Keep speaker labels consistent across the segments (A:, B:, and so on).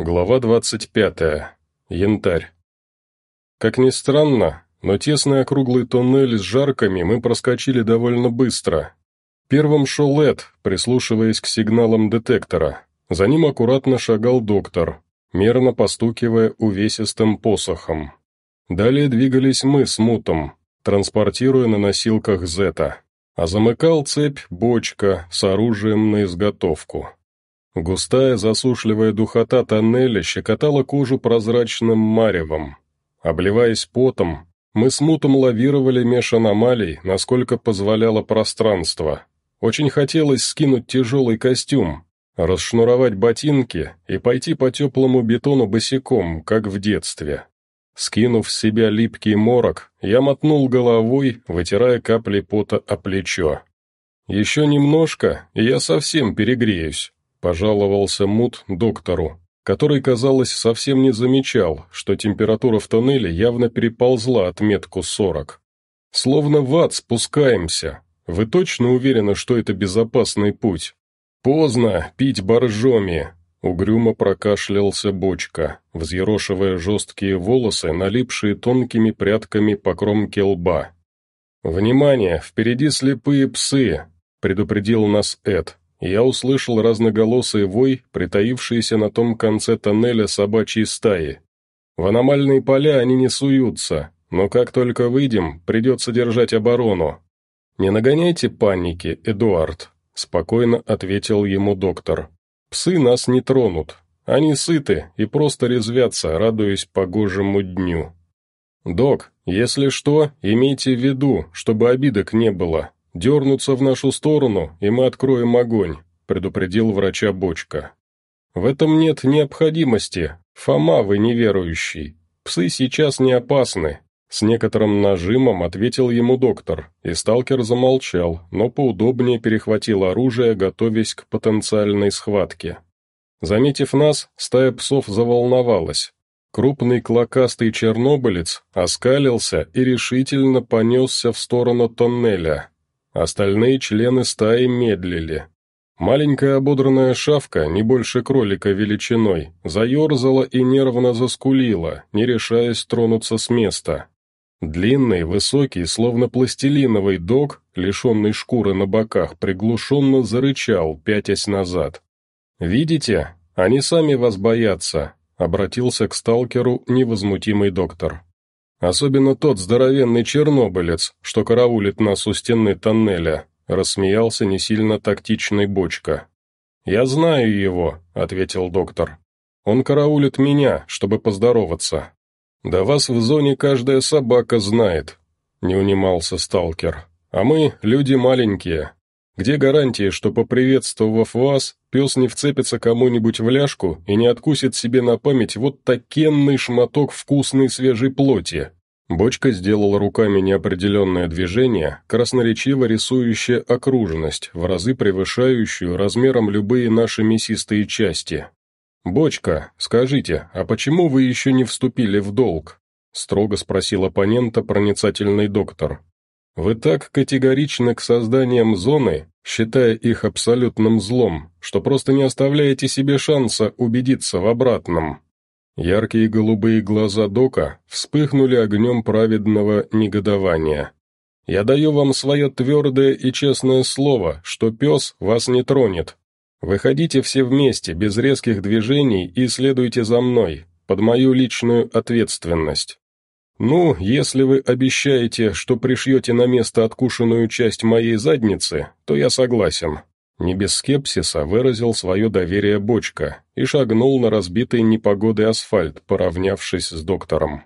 A: Глава 25. Янтарь. Как ни странно, но тесный округлый туннель с жарками мы проскочили довольно быстро. Первым шел Эд, прислушиваясь к сигналам детектора. За ним аккуратно шагал доктор, мерно постукивая увесистым посохом. Далее двигались мы с Мутом, транспортируя на носилках Зета, а замыкал цепь бочка с оружием на изготовку. Густая засушливая духота тоннеля щекотала кожу прозрачным маревом. Обливаясь потом, мы с мутом лавировали меж аномалий, насколько позволяло пространство. Очень хотелось скинуть тяжелый костюм, расшнуровать ботинки и пойти по теплому бетону босиком, как в детстве. Скинув с себя липкий морок, я мотнул головой, вытирая капли пота о плечо. Еще немножко, и я совсем перегреюсь. Пожаловался Мут доктору, который, казалось, совсем не замечал, что температура в тоннеле явно переползла отметку 40. «Словно в ад спускаемся. Вы точно уверены, что это безопасный путь?» «Поздно пить боржоми», — угрюмо прокашлялся бочка, взъерошивая жесткие волосы, налипшие тонкими прядками по кромке лба. «Внимание, впереди слепые псы», — предупредил нас Эд, я услышал разноголосый вой, притаившийся на том конце тоннеля собачьей стаи. В аномальные поля они не суются, но как только выйдем, придется держать оборону. «Не нагоняйте паники, Эдуард», — спокойно ответил ему доктор. «Псы нас не тронут. Они сыты и просто резвятся, радуясь погожему дню». «Док, если что, имейте в виду, чтобы обидок не было дернутся в нашу сторону, и мы откроем огонь», — предупредил врача Бочка. «В этом нет необходимости. Фома, вы неверующий. Псы сейчас не опасны», — с некоторым нажимом ответил ему доктор, и сталкер замолчал, но поудобнее перехватил оружие, готовясь к потенциальной схватке. Заметив нас, стая псов заволновалась. Крупный клокастый чернобылец оскалился и решительно понесся в сторону тоннеля. Остальные члены стаи медлили. Маленькая ободранная шавка, не больше кролика величиной, заерзала и нервно заскулила, не решаясь тронуться с места. Длинный, высокий, словно пластилиновый дог, лишенный шкуры на боках, приглушенно зарычал, пятясь назад. «Видите? Они сами вас боятся», — обратился к сталкеру невозмутимый доктор. Особенно тот здоровенный чернобылец, что караулит нас у стены тоннеля», — рассмеялся не сильно тактичный бочка. «Я знаю его», — ответил доктор. «Он караулит меня, чтобы поздороваться». «Да вас в зоне каждая собака знает», — не унимался сталкер. «А мы — люди маленькие. Где гарантия, что, поприветствовав вас, пес не вцепится кому-нибудь в ляжку и не откусит себе на память вот такенный шматок вкусной свежей плоти?» Бочка сделала руками неопределенное движение, красноречиво рисующее окружность, в разы превышающую размером любые наши мясистые части. «Бочка, скажите, а почему вы еще не вступили в долг?» — строго спросил оппонента проницательный доктор. Вы так категоричны к созданиям зоны, считая их абсолютным злом, что просто не оставляете себе шанса убедиться в обратном. Яркие голубые глаза Дока вспыхнули огнем праведного негодования. «Я даю вам свое твердое и честное слово, что пес вас не тронет. Выходите все вместе, без резких движений, и следуйте за мной, под мою личную ответственность. «Ну, если вы обещаете, что пришьете на место откушенную часть моей задницы, то я согласен». Не без скепсиса выразил свое доверие Бочка и шагнул на разбитый непогодой асфальт, поравнявшись с доктором.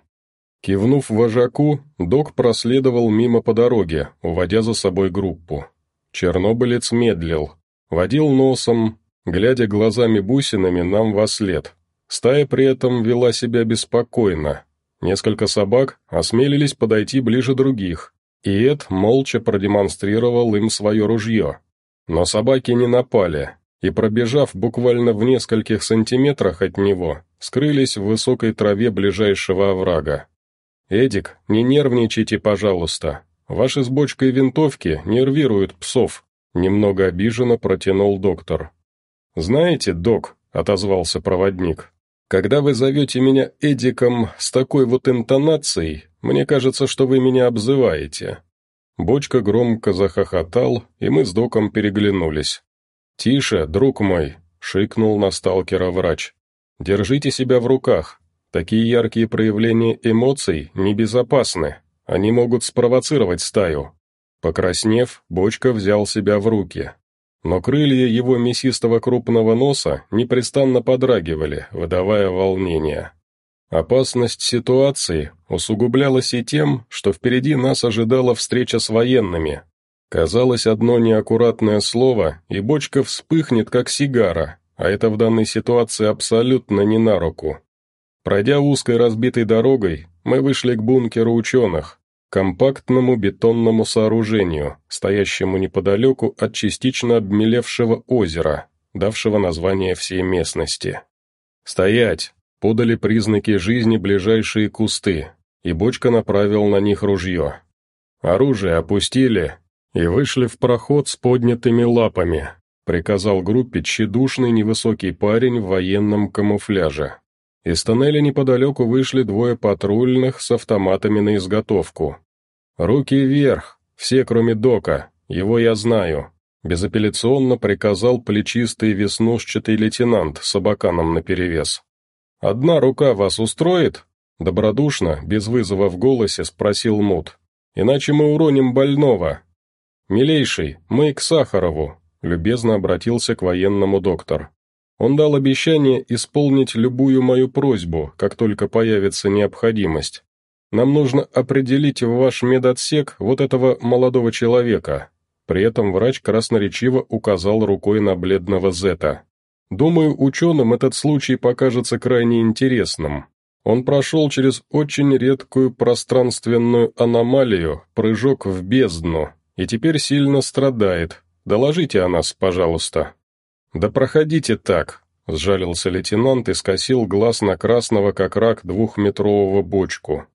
A: Кивнув вожаку, док проследовал мимо по дороге, уводя за собой группу. Чернобылец медлил, водил носом, глядя глазами-бусинами нам во след. Стая при этом вела себя беспокойно, Несколько собак осмелились подойти ближе других, и Эд молча продемонстрировал им свое ружье. Но собаки не напали, и, пробежав буквально в нескольких сантиметрах от него, скрылись в высокой траве ближайшего оврага. «Эдик, не нервничайте, пожалуйста. Ваши с бочкой винтовки нервируют псов», — немного обиженно протянул доктор. «Знаете, док», — отозвался проводник, Когда вы зовете меня Эдиком с такой вот интонацией, мне кажется, что вы меня обзываете». Бочка громко захохотал, и мы с доком переглянулись. «Тише, друг мой», — шикнул на сталкера врач. «Держите себя в руках. Такие яркие проявления эмоций небезопасны. Они могут спровоцировать стаю». Покраснев, Бочка взял себя в руки но крылья его мясистого крупного носа непрестанно подрагивали, выдавая волнение. Опасность ситуации усугублялась и тем, что впереди нас ожидала встреча с военными. Казалось, одно неаккуратное слово, и бочка вспыхнет, как сигара, а это в данной ситуации абсолютно не на руку. Пройдя узкой разбитой дорогой, мы вышли к бункеру ученых, компактному бетонному сооружению, стоящему неподалеку от частично обмелевшего озера, давшего название всей местности. «Стоять!» — подали признаки жизни ближайшие кусты, и Бочка направил на них ружье. «Оружие опустили и вышли в проход с поднятыми лапами», — приказал группе тщедушный невысокий парень в военном камуфляже. Из тоннеля неподалеку вышли двое патрульных с автоматами на изготовку. «Руки вверх, все кроме Дока, его я знаю», безапелляционно приказал плечистый веснушчатый лейтенант с абаканом наперевес. «Одна рука вас устроит?» Добродушно, без вызова в голосе, спросил Мут. «Иначе мы уроним больного». «Милейший, мы к Сахарову», — любезно обратился к военному доктор. Он дал обещание исполнить любую мою просьбу, как только появится необходимость. Нам нужно определить в ваш медотсек вот этого молодого человека». При этом врач красноречиво указал рукой на бледного Зета. «Думаю, ученым этот случай покажется крайне интересным. Он прошел через очень редкую пространственную аномалию, прыжок в бездну, и теперь сильно страдает. Доложите о нас, пожалуйста». «Да проходите так», — сжалился лейтенант и скосил глаз на красного, как рак, двухметрового бочку.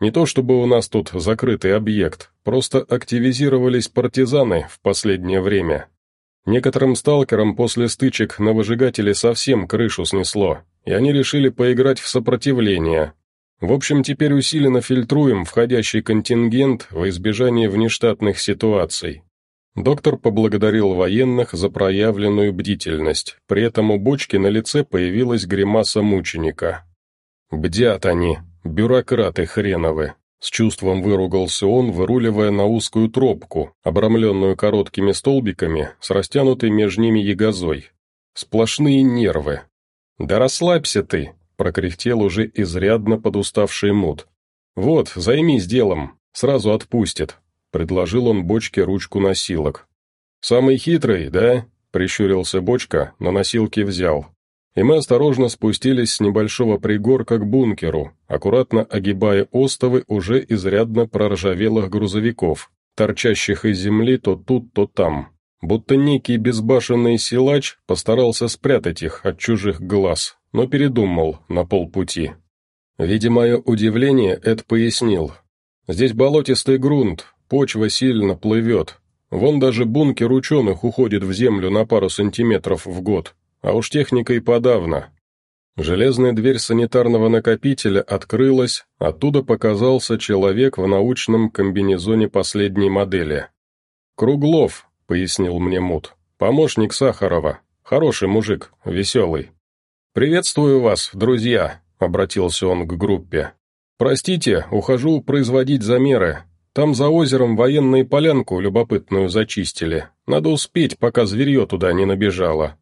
A: «Не то чтобы у нас тут закрытый объект, просто активизировались партизаны в последнее время. Некоторым сталкерам после стычек на выжигателе совсем крышу снесло, и они решили поиграть в сопротивление. В общем, теперь усиленно фильтруем входящий контингент во избежание внештатных ситуаций. Доктор поблагодарил военных за проявленную бдительность, при этом у бочки на лице появилась гримаса мученика. «Бдят они, бюрократы хреновы!» С чувством выругался он, выруливая на узкую тропку, обрамленную короткими столбиками, с растянутой между ними ягозой. Сплошные нервы. «Да расслабься ты!» — прокряхтел уже изрядно подуставший мут. «Вот, займись делом, сразу отпустит. — предложил он бочке ручку носилок. «Самый хитрый, да?» — прищурился бочка, но носилки взял. И мы осторожно спустились с небольшого пригорка к бункеру, аккуратно огибая остовы уже изрядно проржавелых грузовиков, торчащих из земли то тут, то там. Будто некий безбашенный силач постарался спрятать их от чужих глаз, но передумал на полпути. Видя мое удивление, Эд пояснил. «Здесь болотистый грунт, Почва сильно плывет. Вон даже бункер ученых уходит в землю на пару сантиметров в год, а уж техника и подавно. Железная дверь санитарного накопителя открылась, оттуда показался человек в научном комбинезоне последней модели. «Круглов», — пояснил мне Мут, — «помощник Сахарова. Хороший мужик, веселый». «Приветствую вас, друзья», — обратился он к группе. «Простите, ухожу производить замеры, там за озером военную полянку любопытную зачистили. Надо успеть, пока зверье туда не набежало.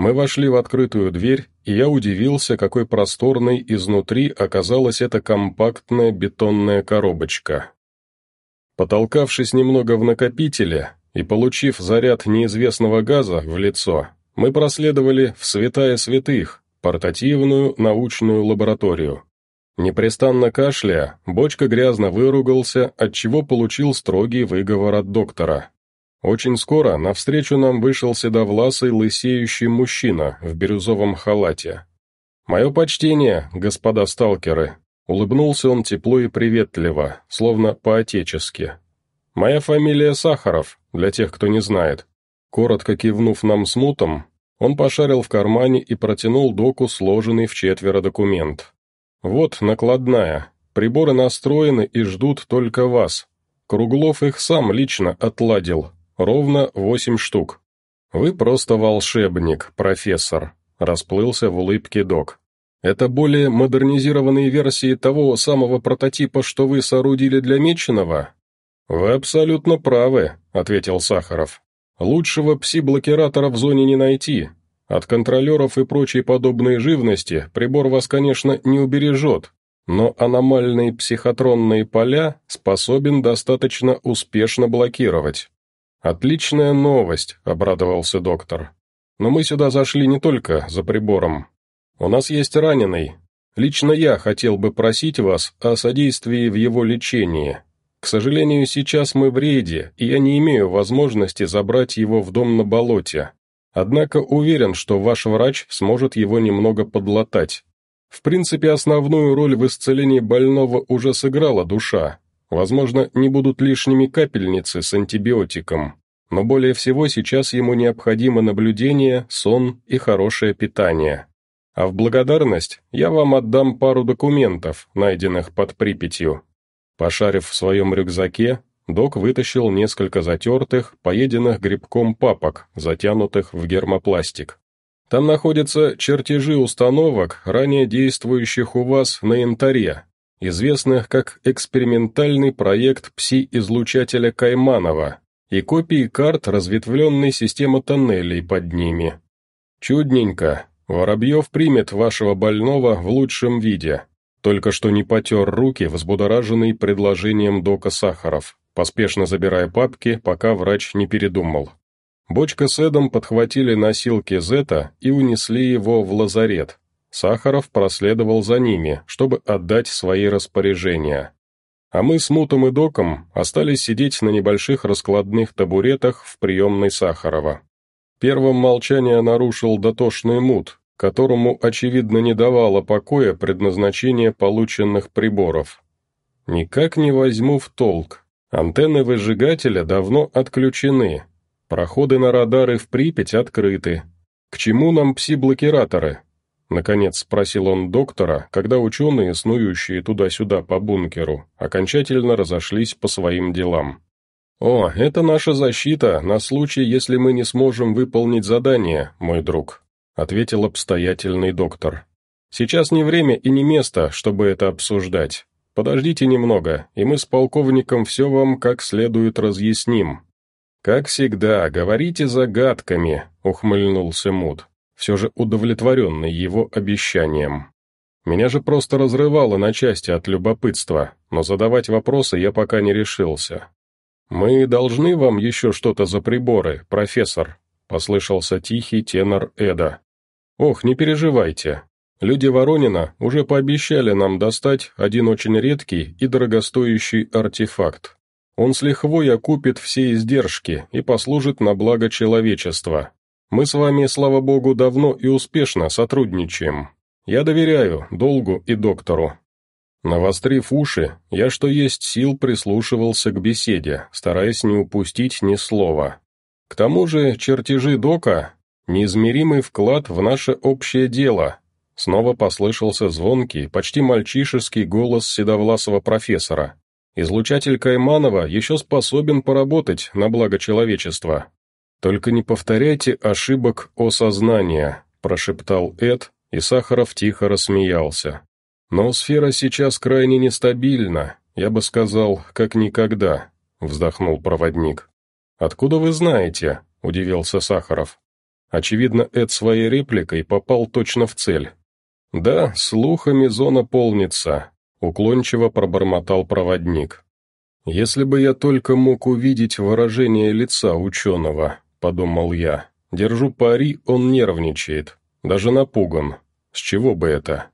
A: Мы вошли в открытую дверь, и я удивился, какой просторной изнутри оказалась эта компактная бетонная коробочка. Потолкавшись немного в накопителе и получив заряд неизвестного газа в лицо, мы проследовали в святая святых, портативную научную лабораторию. Непрестанно кашляя, бочка грязно выругался, отчего получил строгий выговор от доктора. Очень скоро навстречу нам вышел седовласый лысеющий мужчина в бирюзовом халате. «Мое почтение, господа сталкеры!» Улыбнулся он тепло и приветливо, словно по-отечески. «Моя фамилия Сахаров, для тех, кто не знает». Коротко кивнув нам смутом, Он пошарил в кармане и протянул доку сложенный в четверо документ. «Вот накладная. Приборы настроены и ждут только вас. Круглов их сам лично отладил. Ровно восемь штук. Вы просто волшебник, профессор», — расплылся в улыбке док. «Это более модернизированные версии того самого прототипа, что вы соорудили для Меченого?» «Вы абсолютно правы», — ответил Сахаров. Лучшего пси-блокиратора в зоне не найти. От контролеров и прочей подобной живности прибор вас, конечно, не убережет, но аномальные психотронные поля способен достаточно успешно блокировать. «Отличная новость», — обрадовался доктор. «Но мы сюда зашли не только за прибором. У нас есть раненый. Лично я хотел бы просить вас о содействии в его лечении. К сожалению, сейчас мы в рейде, и я не имею возможности забрать его в дом на болоте. Однако уверен, что ваш врач сможет его немного подлатать. В принципе, основную роль в исцелении больного уже сыграла душа. Возможно, не будут лишними капельницы с антибиотиком. Но более всего сейчас ему необходимо наблюдение, сон и хорошее питание. А в благодарность я вам отдам пару документов, найденных под Припятью. Пошарив в своем рюкзаке, док вытащил несколько затертых, поеденных грибком папок, затянутых в гермопластик. Там находятся чертежи установок, ранее действующих у вас на янтаре, известных как экспериментальный проект пси-излучателя Кайманова, и копии карт разветвленной системы тоннелей под ними. Чудненько. Воробьев примет вашего больного в лучшем виде. Только что не потер руки, взбудораженный предложением дока Сахаров, поспешно забирая папки, пока врач не передумал. Бочка с Эдом подхватили носилки Зета и унесли его в лазарет. Сахаров проследовал за ними, чтобы отдать свои распоряжения. А мы с Мутом и Доком остались сидеть на небольших раскладных табуретах в приемной Сахарова. Первым молчание нарушил дотошный Мут, которому, очевидно, не давало покоя предназначение полученных приборов. Никак не возьму в толк. Антенны выжигателя давно отключены. Проходы на радары в Припять открыты. К чему нам пси-блокираторы? Наконец спросил он доктора, когда ученые, снующие туда-сюда по бункеру, окончательно разошлись по своим делам. «О, это наша защита на случай, если мы не сможем выполнить задание, мой друг», ответил обстоятельный доктор. «Сейчас не время и не место, чтобы это обсуждать. Подождите немного, и мы с полковником все вам как следует разъясним». «Как всегда, говорите загадками», — ухмыльнулся Муд, все же удовлетворенный его обещанием. «Меня же просто разрывало на части от любопытства, но задавать вопросы я пока не решился». «Мы должны вам еще что-то за приборы, профессор?» — послышался тихий тенор Эда. «Ох, не переживайте. Люди Воронина уже пообещали нам достать один очень редкий и дорогостоящий артефакт. Он с лихвой окупит все издержки и послужит на благо человечества. Мы с вами, слава богу, давно и успешно сотрудничаем. Я доверяю долгу и доктору». Навострив уши, я что есть сил прислушивался к беседе, стараясь не упустить ни слова. К тому же чертежи дока Неизмеримый вклад в наше общее дело. Снова послышался звонкий, почти мальчишеский голос седовласого профессора. Излучатель Кайманова еще способен поработать на благо человечества. «Только не повторяйте ошибок осознания», – прошептал Эд, и Сахаров тихо рассмеялся. «Но сфера сейчас крайне нестабильна, я бы сказал, как никогда», – вздохнул проводник. «Откуда вы знаете?» – удивился Сахаров. Очевидно, Эд своей репликой попал точно в цель. «Да, слухами зона полнится», — уклончиво пробормотал проводник. «Если бы я только мог увидеть выражение лица ученого», — подумал я. «Держу пари, он нервничает, даже напуган. С чего бы это?»